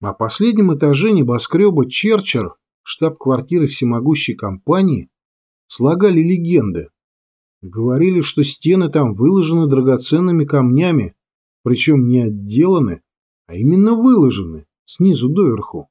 На последнем этаже небоскреба Черчер, штаб-квартиры всемогущей компании, слагали легенды. Говорили, что стены там выложены драгоценными камнями, причем не отделаны, а именно выложены, снизу доверху,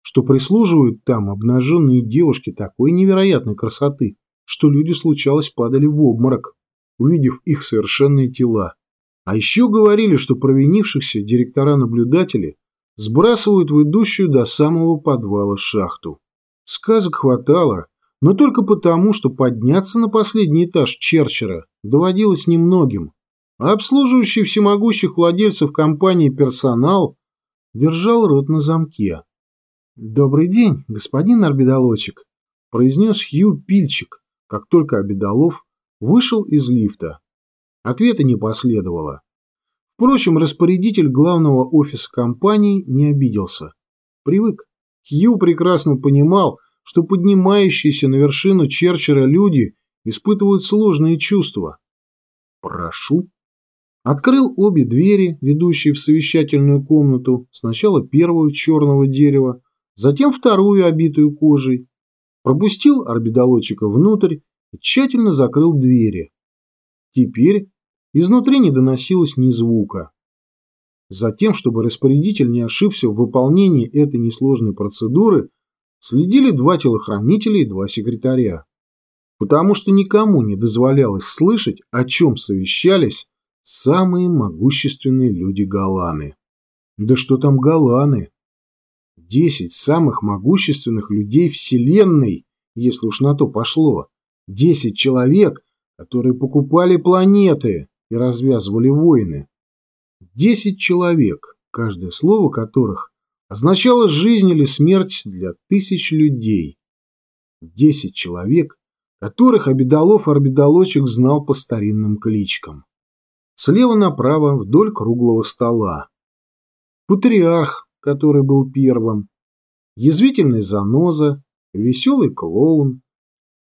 что прислуживают там обнаженные девушки такой невероятной красоты, что люди, случалось, падали в обморок, увидев их совершенные тела. А еще говорили, что провинившихся директора-наблюдатели сбрасывают в идущую до самого подвала шахту. Сказок хватало, но только потому, что подняться на последний этаж Черчера доводилось немногим, а обслуживающий всемогущих владельцев компании персонал держал рот на замке. «Добрый день, господин орбидолочек», – произнес Хью Пильчик, как только Обедолов вышел из лифта. Ответа не последовало. Впрочем, распорядитель главного офиса компании не обиделся. Привык. Хью прекрасно понимал, что поднимающиеся на вершину Черчера люди испытывают сложные чувства. «Прошу». Открыл обе двери, ведущие в совещательную комнату, сначала первую черного дерева, затем вторую, обитую кожей. Пропустил орбидолочика внутрь и тщательно закрыл двери. Теперь Изнутри не доносилось ни звука. Затем, чтобы распорядитель не ошибся в выполнении этой несложной процедуры, следили два телохранителя и два секретаря. Потому что никому не дозволялось слышать, о чем совещались самые могущественные люди Галаны. Да что там Галаны? Десять самых могущественных людей Вселенной, если уж на то пошло. Десять человек, которые покупали планеты и развязывали войны. Десять человек, каждое слово которых означало жизнь или смерть для тысяч людей. Десять человек, которых Обедолов Орбидолочек знал по старинным кличкам. Слева направо вдоль круглого стола. Патриарх, который был первым, язвительный заноза, веселый клоун,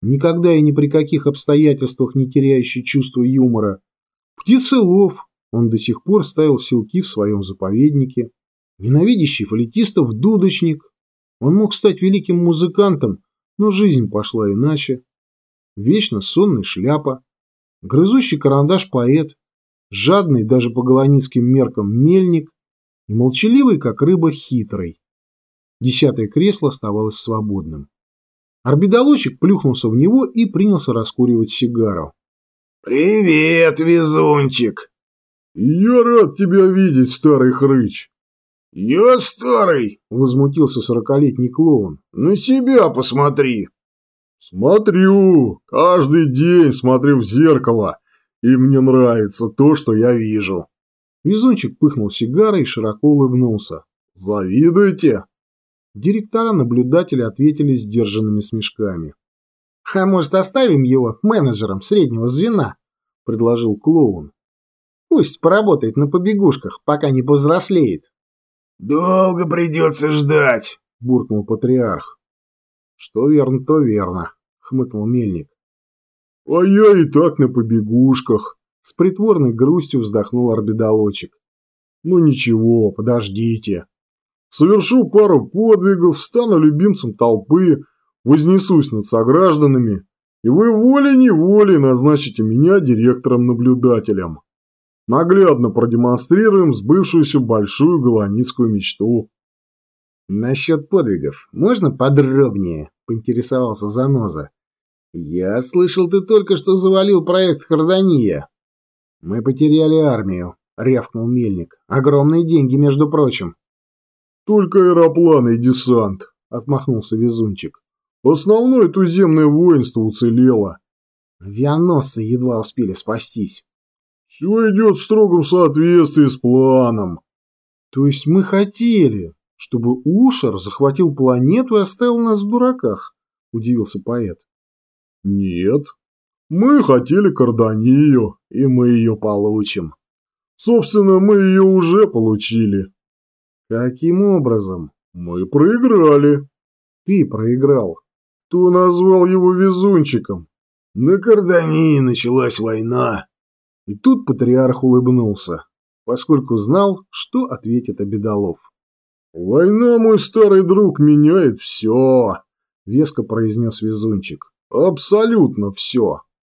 никогда и ни при каких обстоятельствах не теряющий чувство юмора, Птицелов, он до сих пор ставил селки в своем заповеднике. Ненавидящий флетистов дудочник. Он мог стать великим музыкантом, но жизнь пошла иначе. Вечно сонный шляпа, грызущий карандаш поэт, жадный даже по голоницким меркам мельник и молчаливый, как рыба, хитрый. Десятое кресло оставалось свободным. Орбидолочек плюхнулся в него и принялся раскуривать сигару. «Привет, везунчик!» «Я рад тебя видеть, старый хрыч!» «Я старый!» — возмутился сорокалетний клоун. «На себя посмотри!» «Смотрю! Каждый день смотрю в зеркало, и мне нравится то, что я вижу!» Везунчик пыхнул сигарой и широко улыбнулся. «Завидуете?» Директора-наблюдатели ответили сдержанными смешками. «А может, оставим его менеджером среднего звена?» – предложил клоун. «Пусть поработает на побегушках, пока не повзрослеет». «Долго придется ждать», – буркнул патриарх. «Что верно, то верно», – хмыкнул мельник. «А я и так на побегушках», – с притворной грустью вздохнул орбидолочек. «Ну ничего, подождите. Совершу пару подвигов, стану любимцем толпы, вознесусь над согражданами, и вы волей-неволей назначите меня директором-наблюдателем. Наглядно продемонстрируем сбывшуюся большую голоницкую мечту. «Насчет подвигов можно подробнее?» – поинтересовался Заноза. «Я слышал, ты только что завалил проект Хардания». «Мы потеряли армию», – рявкнул Мельник. «Огромные деньги, между прочим». «Только аэропланы и десант», – отмахнулся Везунчик. Основное туземное воинство уцелело. Авианосцы едва успели спастись. Все идет в строгом соответствии с планом. То есть мы хотели, чтобы Ушер захватил планету и оставил нас в дураках, удивился поэт. Нет. Мы хотели Карданию, и мы ее получим. Собственно, мы ее уже получили. Каким образом? Мы проиграли. Ты проиграл. Кто назвал его везунчиком? На Кардании началась война. И тут патриарх улыбнулся, поскольку знал, что ответит Обедолов. Война, мой старый друг, меняет все, веско произнес везунчик. Абсолютно все.